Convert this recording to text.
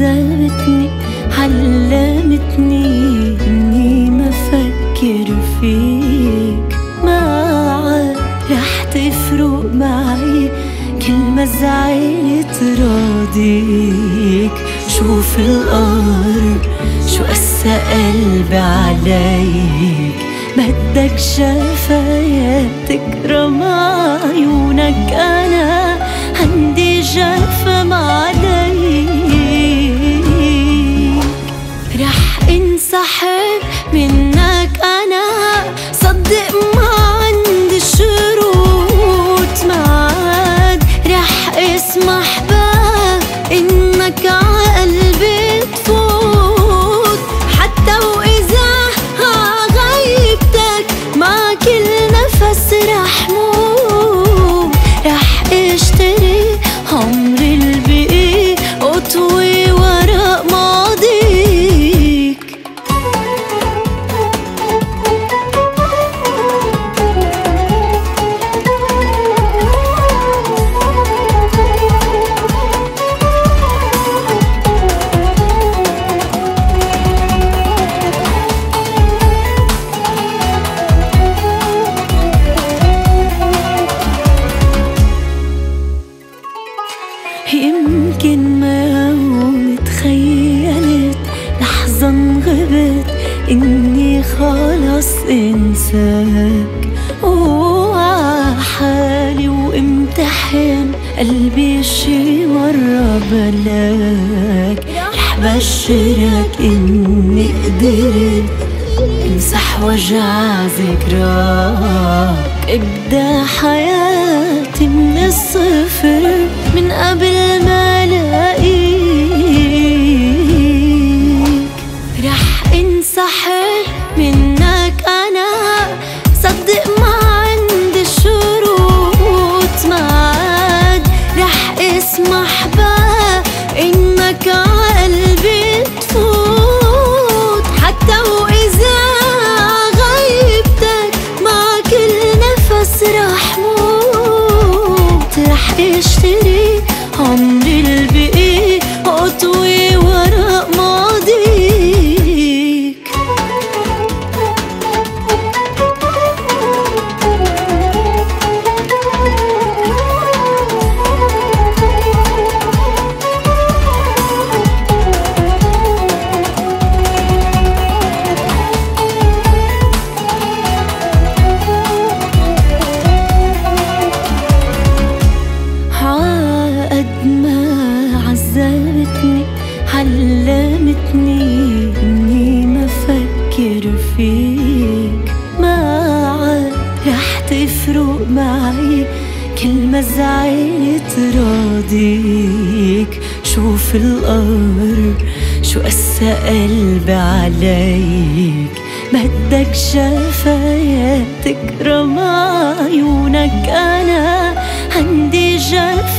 عذبتني علمتني إني ما فكر فيك. ما عاد رح تفرق معي كل ما زعلت راضيك. شوف القمر شو قسى قلبي عليك. بدك شفاياتك رمى عيونك انسحب منك أنا. صدق إني خلاص إنساك. وعحالي وامتحن قلبي شي مرة بلاك. رح بشرك إني قدرت أمسح وجع ذكراك. ابدأ حياتي من الصفر من قبل اسمح بك ما زعلت راضيك. شوف القمر شو قسى قلبي عليك؟ بدك شفاياتك رمى عيونك. أنا عندي عليك